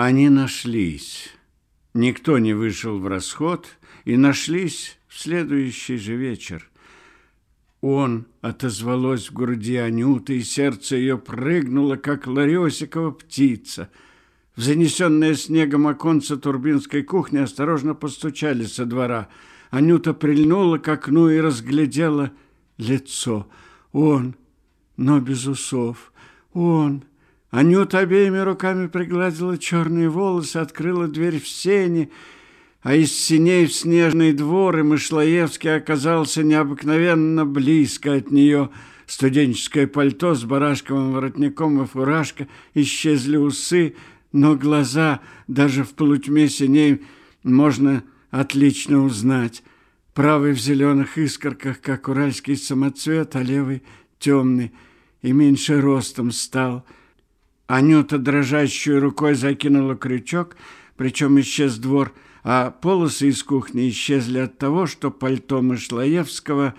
Они нашлись. Никто не вышел в расход и нашлись в следующий же вечер. Он отозвалось в груди Анюты, и сердце ее прыгнуло, как ларёсикова птица. В занесенное снегом оконце турбинской кухни осторожно постучали со двора. Анюта прильнула к окну и разглядела лицо. Он, но без усов. Он. Анюта обеими руками пригладила черные волосы, открыла дверь в сени, а из синей в снежный двор, и Мышлоевский оказался необыкновенно близко от нее. Студенческое пальто с барашковым воротником и фуражка, исчезли усы, но глаза, даже в полутьме синей, можно отлично узнать. Правый в зеленых искорках, как уральский самоцвет, а левый темный и меньше ростом стал. Анюта дрожащей рукой закинула крючок, причем исчез двор – а полосы из кухни исчезли от того, что пальто Мышлоевского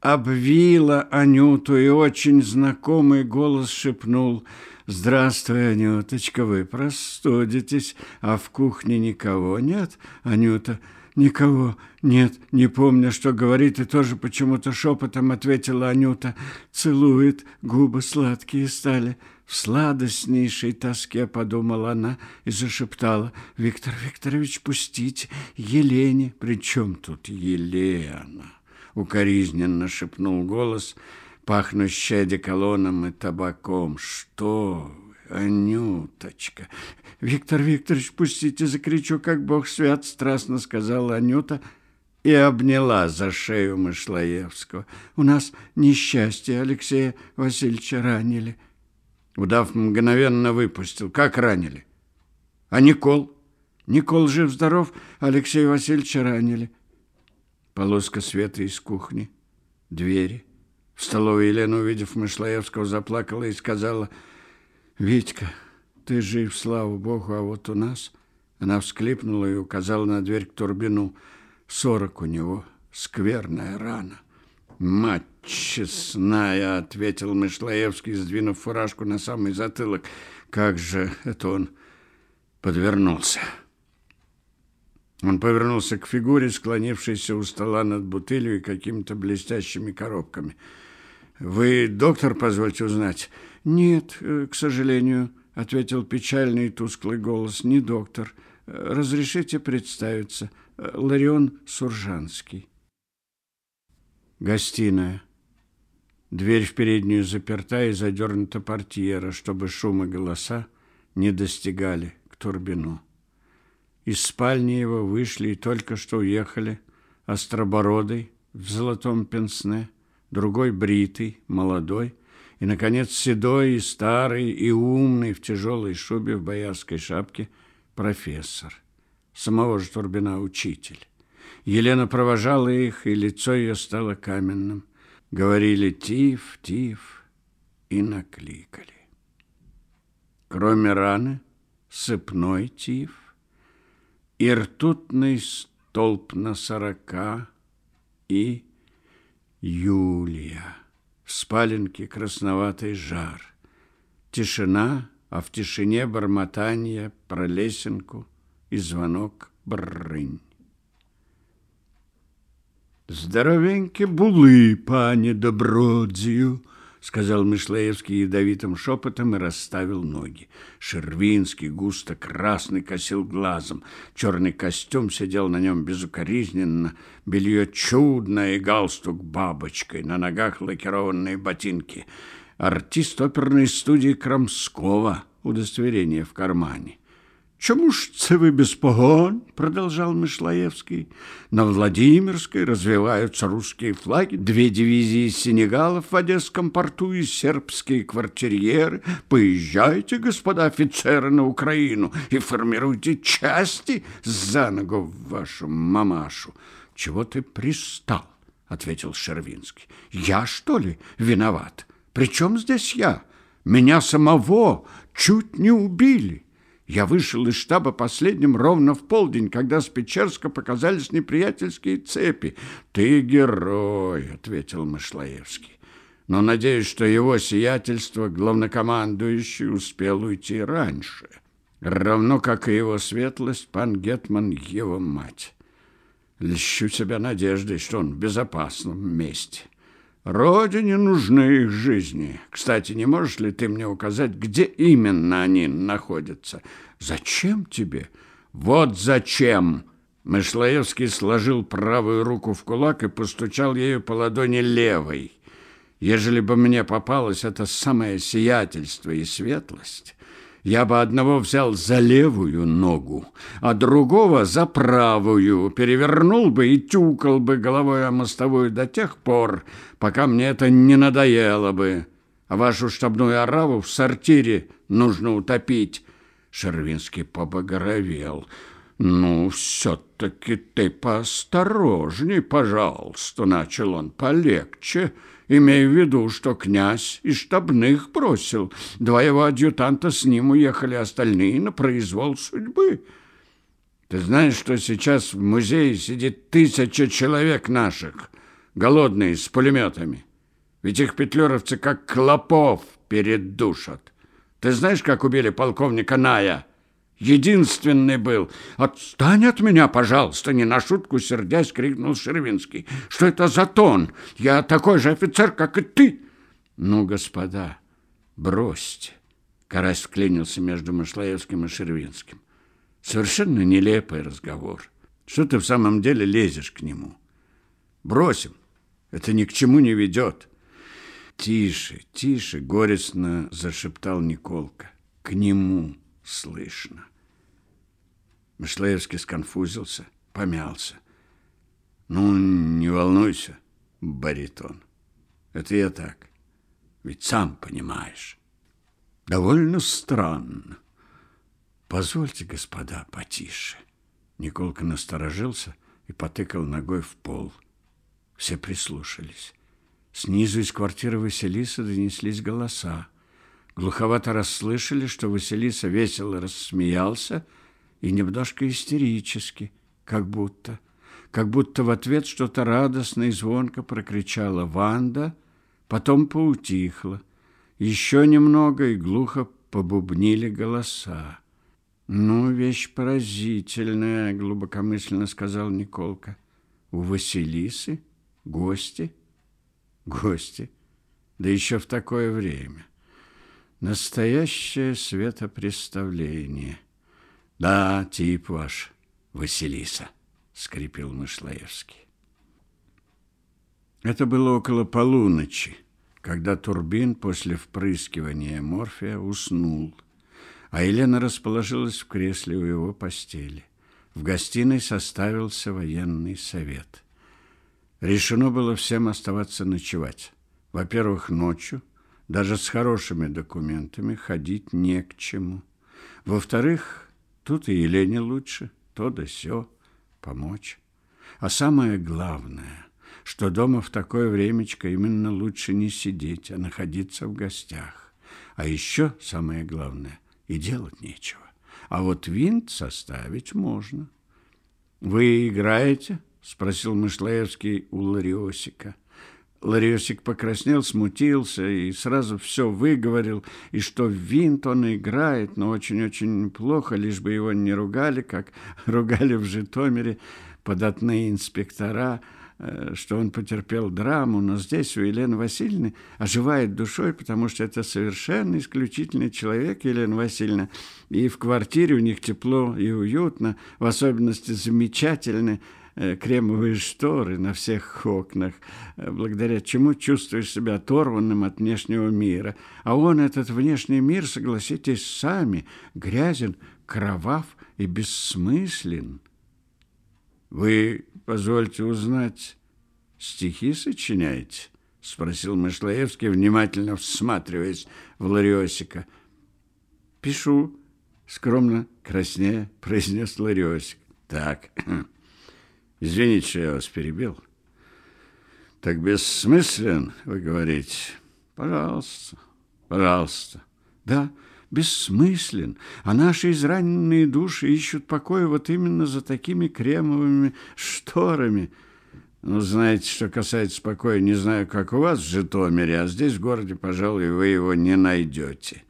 обвило Анюту, и очень знакомый голос шепнул «Здравствуй, Анюточка, вы простудитесь, а в кухне никого нет, Анюта?» «Никого нет, не помню, что говорит, и тоже почему-то шепотом ответила Анюта. Целует, губы сладкие стали». В сладостнейшей тоске подумала она и зашептала. «Виктор Викторович, пустите Елене». «При чем тут Елена?» Укоризненно шепнул голос, пахнущий одеколоном и табаком. «Что Анюточка!» «Виктор Викторович, пустите!» Закричу, как бог свят, страстно сказала Анюта и обняла за шею Мышлоевского. «У нас несчастье Алексея Васильевича ранили». Удав мгновенно выпустил. Как ранили? А Никол? Никол жив-здоров, Алексей Васильевича ранили. Полоска света из кухни, двери. В столовой Елена, увидев Мышлоевского, заплакала и сказала, «Витька, ты жив, слава Богу, а вот у нас...» Она всклипнула и указала на дверь к Турбину. «Сорок у него, скверная рана». «Мать честная!» — ответил Мышлаевский, сдвинув фуражку на самый затылок. «Как же это он подвернулся!» Он повернулся к фигуре, склонившейся у стола над бутылью и какими-то блестящими коробками. «Вы доктор, позвольте узнать?» «Нет, э, к сожалению», — ответил печальный и тусклый голос. «Не доктор. Разрешите представиться. Ларион Суржанский». Гостиная. Дверь в переднюю заперта и задернута портьера, чтобы шум и голоса не достигали к Турбину. Из спальни его вышли и только что уехали Остробородый в золотом пенсне, другой бритый, молодой, и, наконец, седой и старый и умный в тяжелой шубе в боярской шапке профессор, самого же Турбина учитель. Елена провожала их, и лицо ее стало каменным. Говорили «тиф, тиф» и накликали. Кроме раны, сыпной тиф и ртутный столб на сорока и Юлия. Спаленке красноватый жар. Тишина, а в тишине бормотание про лесенку и звонок брынь. Здоровенькі були, пане добродзію, сказал Мышлеевский ядовитым шепотом и расставил ноги. Шервинский густо-красный косил глазом. Черный костюм сидел на нем безукоризненно, белье чудное и галстук бабочкой, на ногах лакированные ботинки. Артист оперной студии Крамского, удостоверение в кармане. Чому ж це ви без погон? продолжал Мышлаевский. На Владимирской развиваются русские флаги, две дивизии сенегалов в Одесском порту и сербские квартирьеры. Поезжайте, господа офицеры, на Украину и формируйте части за ногу вашу мамашу. Чего ты пристал? ответил Шервинский. Я, что ли, виноват? Причем здесь я? Меня самого чуть не убили. Я вышел из штаба последним ровно в полдень, когда с Печерска показались неприятельские цепи. «Ты герой», — ответил Мышлаевский. «Но надеюсь, что его сиятельство, главнокомандующий, успел уйти раньше». равно как и его светлость, пан Гетман, его мать. Лещу себя надеждой, что он в безопасном месте. Родине нужны их жизни. Кстати, не можешь ли ты мне указать, где именно они находятся? Зачем тебе? Вот зачем!» Мышлаевский сложил правую руку в кулак и постучал ею по ладони левой. Ежели бы мне попалось это самое сиятельство и светлость, я бы одного взял за левую ногу, а другого за правую, перевернул бы и тюкал бы головой о мостовую до тех пор, пока мне это не надоело бы. А вашу штабную ораву в сортире нужно утопить. Шервинский побагровел. «Ну, все-таки ты поосторожней, пожалуйста», — начал он, — «полегче» имея в виду, что князь из штабных бросил. Два его адъютанта с ним уехали, остальные на произвол судьбы. Ты знаешь, что сейчас в музее сидит тысяча человек наших, голодные, с пулеметами? Ведь их петлюровцы как клопов передушат. Ты знаешь, как убили полковника Ная?» Единственный был. «Отстань от меня, пожалуйста!» Не на шутку сердясь крикнул Шервинский. «Что это за тон? Я такой же офицер, как и ты!» «Ну, господа, бросьте!» Карась вклинился между Мышлаевским и Шервинским. «Совершенно нелепый разговор. Что ты в самом деле лезешь к нему? Бросим. Это ни к чему не ведет». «Тише, тише!» — горестно зашептал Николка. «К нему слышно». Мышлеевский сконфузился, помялся. «Ну, не волнуйся, баритон. Это я так. Ведь сам понимаешь. Довольно странно. Позвольте, господа, потише». Николка насторожился и потыкал ногой в пол. Все прислушались. Снизу из квартиры Василисы донеслись голоса. Глуховато расслышали, что Василиса весело рассмеялся — и немножко истерически, как будто, как будто в ответ что-то радостно и звонко прокричала Ванда, потом поутихла. Еще немного и глухо побубнили голоса. «Ну, вещь поразительная», — глубокомысленно сказал Николка. «У Василисы гости?» «Гости? Да еще в такое время. Настоящее светопреставление». Да, тип ваш, Василиса, скрипел Мышлаевский. Это было около полуночи, когда Турбин после впрыскивания морфия уснул, а Елена расположилась в кресле у его постели. В гостиной составился военный совет. Решено было всем оставаться ночевать. Во-первых, ночью, даже с хорошими документами, ходить не к чему. Во-вторых, Тут и Елене лучше, то да сё, помочь. А самое главное, что дома в такое времечко именно лучше не сидеть, а находиться в гостях. А еще самое главное, и делать нечего. А вот винт составить можно. «Вы играете?» — спросил Мышлаевский у Лариосика. Лариосик покраснел, смутился и сразу все выговорил, и что винт он играет, но очень-очень плохо, лишь бы его не ругали, как ругали в Житомире податные инспектора, э, что он потерпел драму, но здесь у Елены Васильевны оживает душой, потому что это совершенно исключительный человек, Елена Васильевна, и в квартире у них тепло и уютно, в особенности замечательно Э, кремовые шторы на всех окнах, э, благодаря чему чувствуешь себя оторванным от внешнего мира. А он, этот внешний мир, согласитесь сами, грязен, кровав и бессмыслен. Вы, позвольте узнать, стихи сочиняете? — спросил Мышлаевский, внимательно всматриваясь в Лариосика. «Пишу», — скромно, краснея, произнес Лариосик. «Так, Извините, что я вас перебил. Так бессмыслен, вы говорите. Пожалуйста, пожалуйста. Да, бессмыслен, а наши израненные души ищут покоя вот именно за такими кремовыми шторами. Ну, знаете, что касается покоя, не знаю, как у вас в Житомире, а здесь, в городе, пожалуй, вы его не найдете.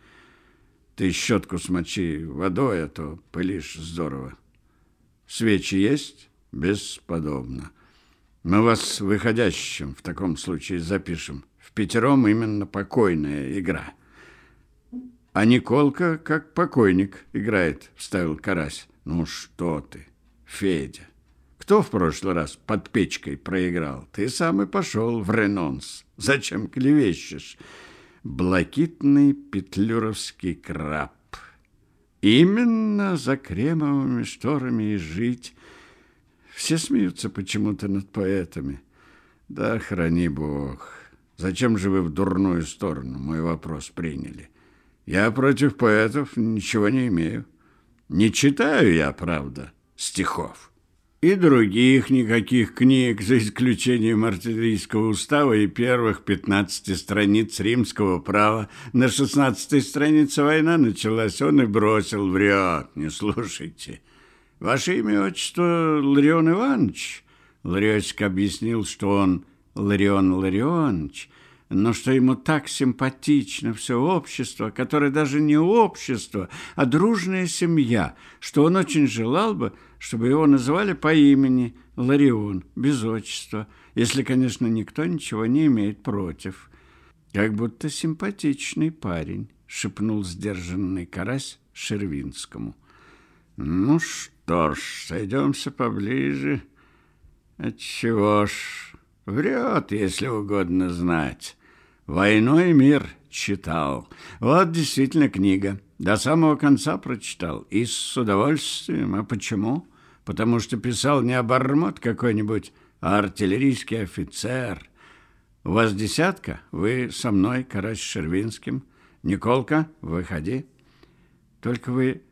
Ты щетку смочи водой, а то пылишь здорово. Свечи есть? Бесподобно. Мы вас выходящим в таком случае запишем. В пятером именно покойная игра. А Николка как покойник играет, вставил Карась. Ну что ты, Федя. Кто в прошлый раз под печкой проиграл? Ты сам и пошел в ренонс. Зачем клевещешь? Блакитный петлюровский краб. Именно за кремовыми шторами и жить. Все смеются почему-то над поэтами. Да храни Бог. Зачем же вы в дурную сторону мой вопрос приняли? Я против поэтов ничего не имею. Не читаю я, правда, стихов и других никаких книг, за исключением артиллерийского устава и первых 15 страниц римского права. На 16 странице война началась, он и бросил, врет, не слушайте. Ваше имя, отчество Ларион Иванович? Лариосик объяснил, что он Ларион Ларионович, но что ему так симпатично все общество, которое даже не общество, а дружная семья, что он очень желал бы, чтобы его называли по имени Ларион, без отчества, если, конечно, никто ничего не имеет против. Как будто симпатичный парень, шепнул сдержанный карась Шервинскому. Ну что ж, сойдемся поближе. Отчего ж, врет, если угодно знать. «Войну и мир» читал. Вот действительно книга. До самого конца прочитал. И с удовольствием. А почему? Потому что писал не обормот какой-нибудь, а артиллерийский офицер. У вас десятка? Вы со мной, Карась Шервинским. Николка, выходи. Только вы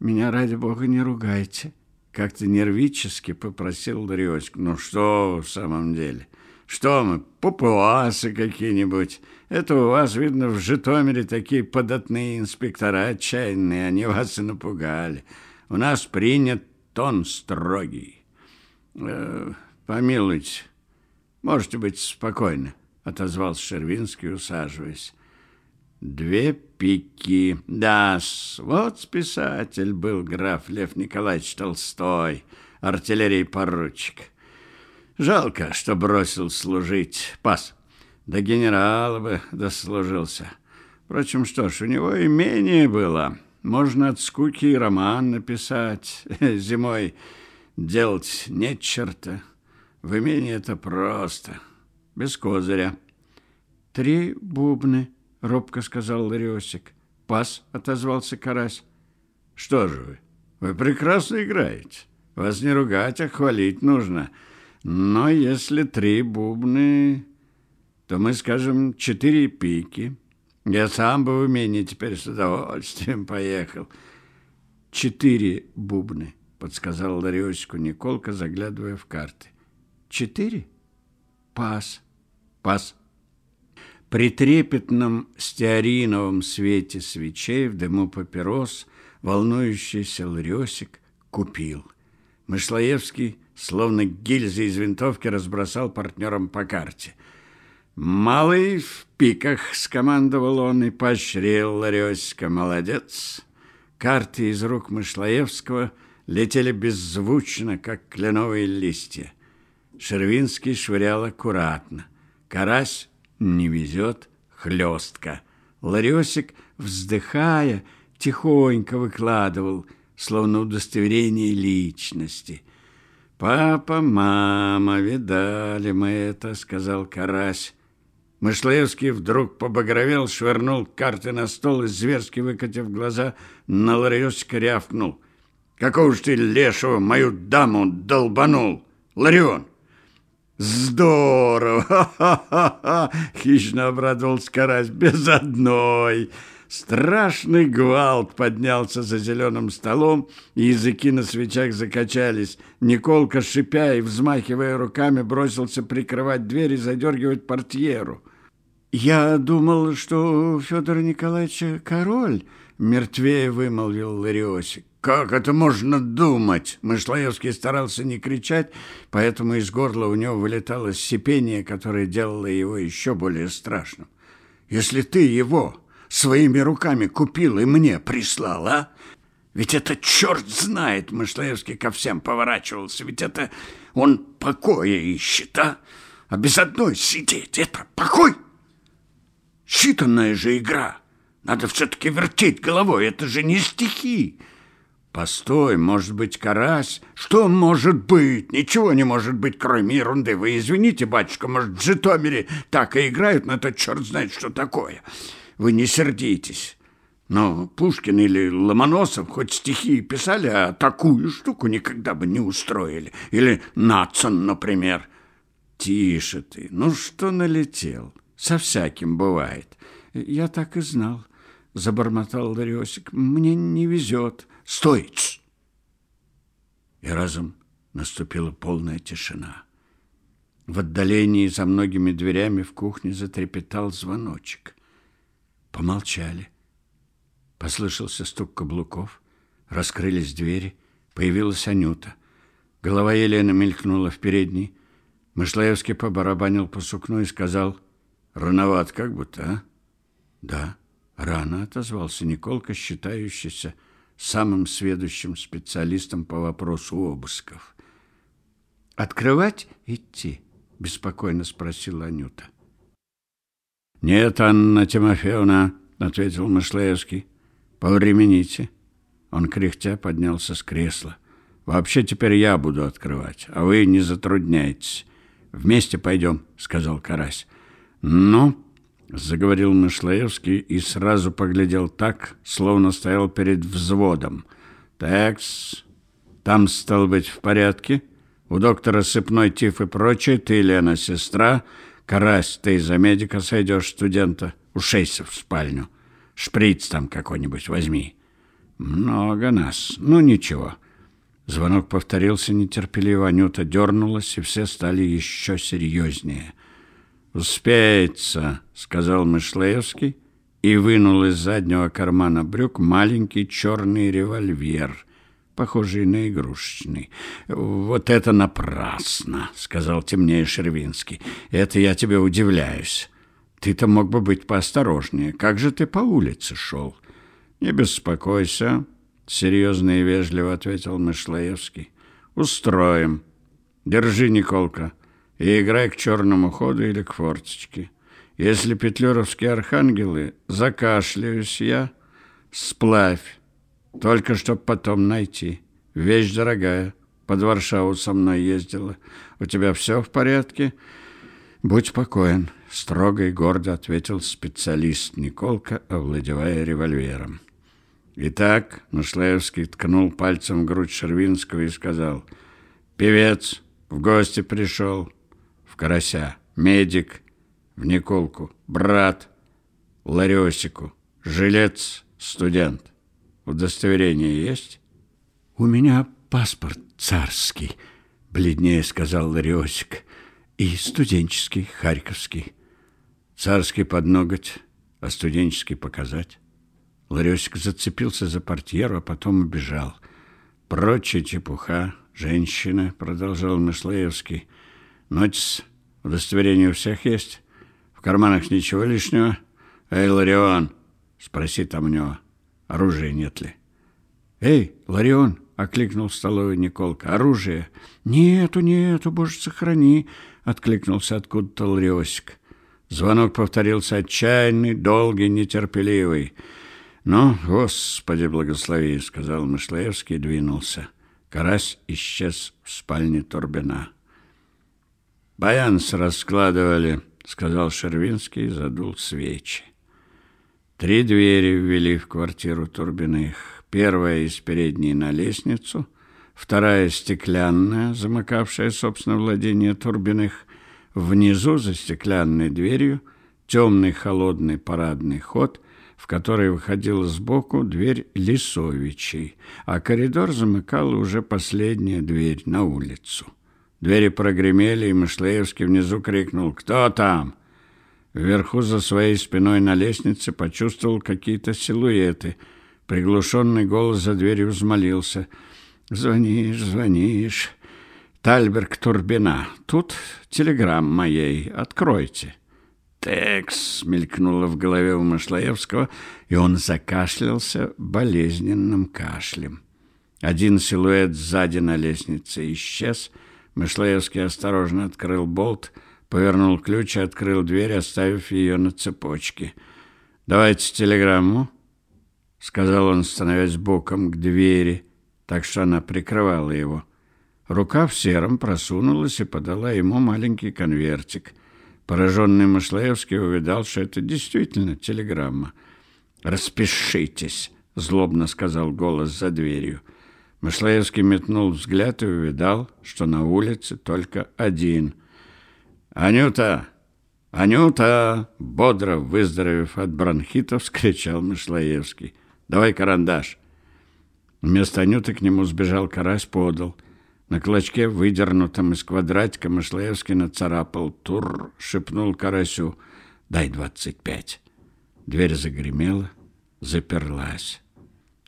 меня, ради бога, не ругайте. Как-то нервически попросил Лариосик. Ну что в самом деле? Что мы, папуасы какие-нибудь? Это у вас, видно, в Житомире такие податные инспектора отчаянные, они вас и напугали. У нас принят тон строгий. Э, помилуйте, можете быть спокойны, отозвался Шервинский, усаживаясь. Две пики. да вот писатель был граф Лев Николаевич Толстой, артиллерий поручик. Жалко, что бросил служить. Пас. До генерала бы дослужился. Впрочем, что ж, у него имение было. Можно от скуки и роман написать. Зимой делать нет черта. В имении это просто. Без козыря. Три бубны, робко сказал Лариосик. Пас, отозвался Карась. Что же вы? Вы прекрасно играете. Вас не ругать, а хвалить нужно. — но если три бубны, то мы скажем четыре пики. Я сам бы в умении теперь с удовольствием поехал. Четыре бубны, подсказал Лариосику Николка, заглядывая в карты. Четыре? Пас. Пас. При трепетном стеариновом свете свечей в дыму папирос волнующийся Ларёсик купил. Мышлоевский словно гильзы из винтовки разбросал партнерам по карте. «Малый в пиках», — скомандовал он и поощрил Ларёська. «Молодец!» Карты из рук Мышлоевского летели беззвучно, как кленовые листья. Шервинский швырял аккуратно. Карась не везет, хлестко. Ларёсик, вздыхая, тихонько выкладывал, словно удостоверение личности. «Папа, мама, видали мы это», — сказал Карась. Мышлеевский вдруг побагровел, швырнул карты на стол и, зверски выкатив глаза, на Лариосика рявкнул. «Какого ж ты, лешего, мою даму долбанул, Ларион?» «Здорово! Ха-ха-ха!» — хищно обрадовался Карась. «Без одной!» Страшный гвалт поднялся за зеленым столом, и языки на свечах закачались. Николка, шипя и взмахивая руками, бросился прикрывать дверь и задергивать портьеру. «Я думал, что у Федора Николаевича король», — мертвее вымолвил Лариосик. «Как это можно думать?» Мышлоевский старался не кричать, поэтому из горла у него вылетало сипение, которое делало его еще более страшным. «Если ты его...» своими руками купил и мне прислал, а? Ведь это черт знает, Мышлаевский ко всем поворачивался, ведь это он покоя ищет, а? А без одной сидеть, это покой? Считанная же игра. Надо все-таки вертеть головой, это же не стихи. Постой, может быть, карась? Что может быть? Ничего не может быть, кроме ерунды. Вы извините, батюшка, может, в Житомире так и играют, но это черт знает, что такое. Вы не сердитесь. Но Пушкин или Ломоносов хоть стихи писали, а такую штуку никогда бы не устроили. Или Нацин, например. Тише ты, ну что налетел? Со всяким бывает. Я так и знал, забормотал Дариосик. Мне не везет. Стой! И разом наступила полная тишина. В отдалении за многими дверями в кухне затрепетал звоночек. Помолчали. Послышался стук каблуков, раскрылись двери, появилась Анюта. Голова Елены мелькнула в передней. Мышлаевский побарабанил по сукну и сказал, «Рановат как будто, а?» «Да, рано», — отозвался Николка, считающийся самым сведущим специалистом по вопросу обысков. «Открывать идти?» — беспокойно спросила Анюта. «Нет, Анна Тимофеевна», — ответил Мышлаевский. Повремените. Он кряхтя поднялся с кресла. Вообще теперь я буду открывать, а вы не затрудняйтесь. Вместе пойдем, сказал Карась. Ну, заговорил Мышлаевский и сразу поглядел так, словно стоял перед взводом. Такс, там стал быть в порядке. У доктора сыпной тиф и прочее, ты, Лена, сестра. Карась, ты за медика сойдешь студента. Ушейся в спальню. Шприц там какой-нибудь возьми. Много нас. Ну, ничего. Звонок повторился нетерпеливо. Анюта дернулась, и все стали еще серьезнее. «Успеется», — сказал Мышлеевский и вынул из заднего кармана брюк маленький черный револьвер, похожий на игрушечный. «Вот это напрасно», — сказал темнее Шервинский. «Это я тебе удивляюсь». Ты-то мог бы быть поосторожнее. Как же ты по улице шел? Не беспокойся, серьезно и вежливо ответил Мышлаевский. Устроим. Держи, Николка, и играй к черному ходу или к форточке. Если петлюровские архангелы, закашляюсь я, сплавь, только чтоб потом найти. Вещь дорогая, под Варшаву со мной ездила. У тебя все в порядке? Будь спокоен строго и гордо ответил специалист Николка, овладевая револьвером. Итак, Нашлаевский ткнул пальцем в грудь Шервинского и сказал, «Певец в гости пришел, в Карася, медик, в Николку, брат, Ларёсику, жилец, студент. Удостоверение есть?» «У меня паспорт царский», — бледнее сказал Ларёсик, «и студенческий, харьковский». Царский под ноготь, а студенческий показать. Ларёсик зацепился за портьеру, а потом убежал. Прочая чепуха, женщина, продолжал Мышлеевский. Ночь, удостоверение у всех есть? В карманах ничего лишнего? Эй, Ларион, спроси там у него, оружия нет ли? Эй, Ларион, окликнул в столовой Николка. Оружие? Нету, нету, боже, сохрани, откликнулся откуда-то Ларёсик. Звонок повторился отчаянный, долгий, нетерпеливый. «Ну, Господи, благослови!» — сказал Мышлеевский и двинулся. Карась исчез в спальне Турбина. «Баянс раскладывали», — сказал Шервинский задул свечи. Три двери ввели в квартиру Турбиных. Первая из передней на лестницу, вторая стеклянная, замыкавшая, собственно, владение Турбиных, Внизу за стеклянной дверью темный холодный парадный ход, в который выходила сбоку дверь Лисовичей, а коридор замыкала уже последняя дверь на улицу. Двери прогремели, и Мышлеевский внизу крикнул «Кто там?». Вверху за своей спиной на лестнице почувствовал какие-то силуэты. Приглушенный голос за дверью взмолился «Звонишь, звонишь». Тальберг Турбина. Тут телеграмма моей. Откройте. «Текс!» — мелькнуло в голове у Машлаевского, и он закашлялся болезненным кашлем. Один силуэт сзади на лестнице исчез. Мышлаевский осторожно открыл болт, повернул ключ и открыл дверь, оставив ее на цепочке. «Давайте телеграмму», — сказал он, становясь боком к двери, так что она прикрывала его. Рука в сером просунулась и подала ему маленький конвертик. Пораженный Машлаевский увидал, что это действительно телеграмма. «Распишитесь», — злобно сказал голос за дверью. Машлаевский метнул взгляд и увидал, что на улице только один. «Анюта! Анюта!» Бодро выздоровев от бронхитов, скричал Машлаевский. «Давай карандаш!» Вместо Анюты к нему сбежал карась, подал. На клочке, выдернутом из квадратика, Машлаевский нацарапал. «Тур!» — шепнул карасю. «Дай двадцать пять!» Дверь загремела, заперлась.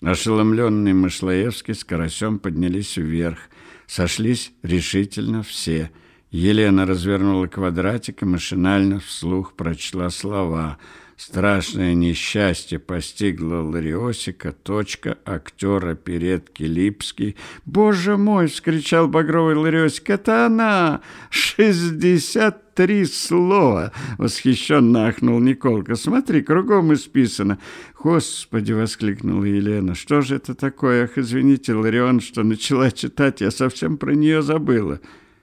Ошеломленный Мышлаевский с Карасем поднялись вверх. Сошлись решительно все. Елена развернула квадратик и машинально вслух прочла слова. Страшное несчастье постигло Лариосика, точка, актера Передки Липский. «Боже мой!» — вскричал багровый Лариосик. «Это она! Шестьдесят три слова!» — восхищенно ахнул Николка. «Смотри, кругом исписано!» «Господи!» — воскликнула Елена. «Что же это такое? Ах, извините, Ларион, что начала читать, я совсем про нее забыла».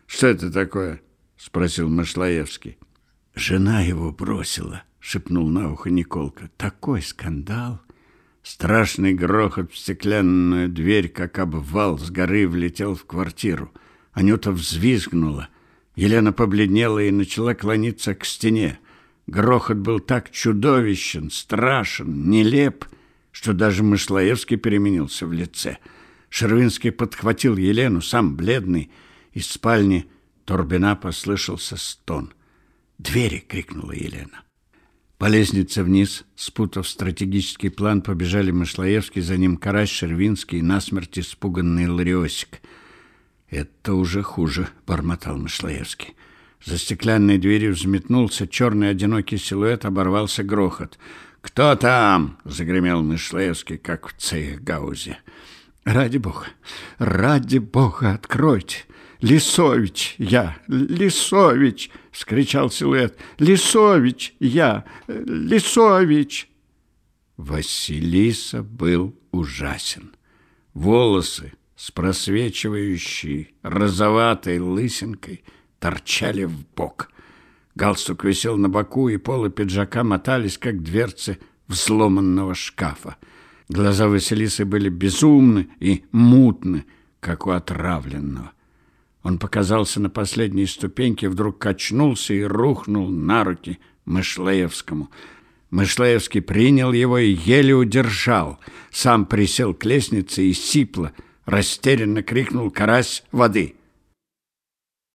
«Что это такое?» — спросил Машлаевский. «Жена его бросила», — шепнул на ухо Николка. «Такой скандал!» Страшный грохот в стеклянную дверь, как обвал с горы, влетел в квартиру. Анюта взвизгнула. Елена побледнела и начала клониться к стене. Грохот был так чудовищен, страшен, нелеп, что даже Мышлаевский переменился в лице. Шервинский подхватил Елену, сам бледный. Из спальни Торбина послышался стон. «Двери!» — крикнула Елена. По лестнице вниз, спутав стратегический план, побежали Мышлаевский, за ним Карась, Шервинский и насмерть испуганный Лариосик. «Это уже хуже», — бормотал Мышлаевский. За стеклянной дверью взметнулся черный одинокий силуэт, оборвался грохот. «Кто там?» — загремел Мышлаевский, как в Цейхгаузе. «Ради бога! Ради бога, откройте! Лисович я! Лисович!» — вскричал силуэт. «Лисович я! Лисович!» Василиса был ужасен. Волосы с просвечивающей розоватой лысинкой торчали в бок. Галстук висел на боку, и полы пиджака мотались, как дверцы взломанного шкафа. Глаза Василисы были безумны и мутны, как у отравленного. Он показался на последней ступеньке, вдруг качнулся и рухнул на руки Мышлеевскому. Мышлеевский принял его и еле удержал. Сам присел к лестнице и сипло, растерянно крикнул «Карась, воды!»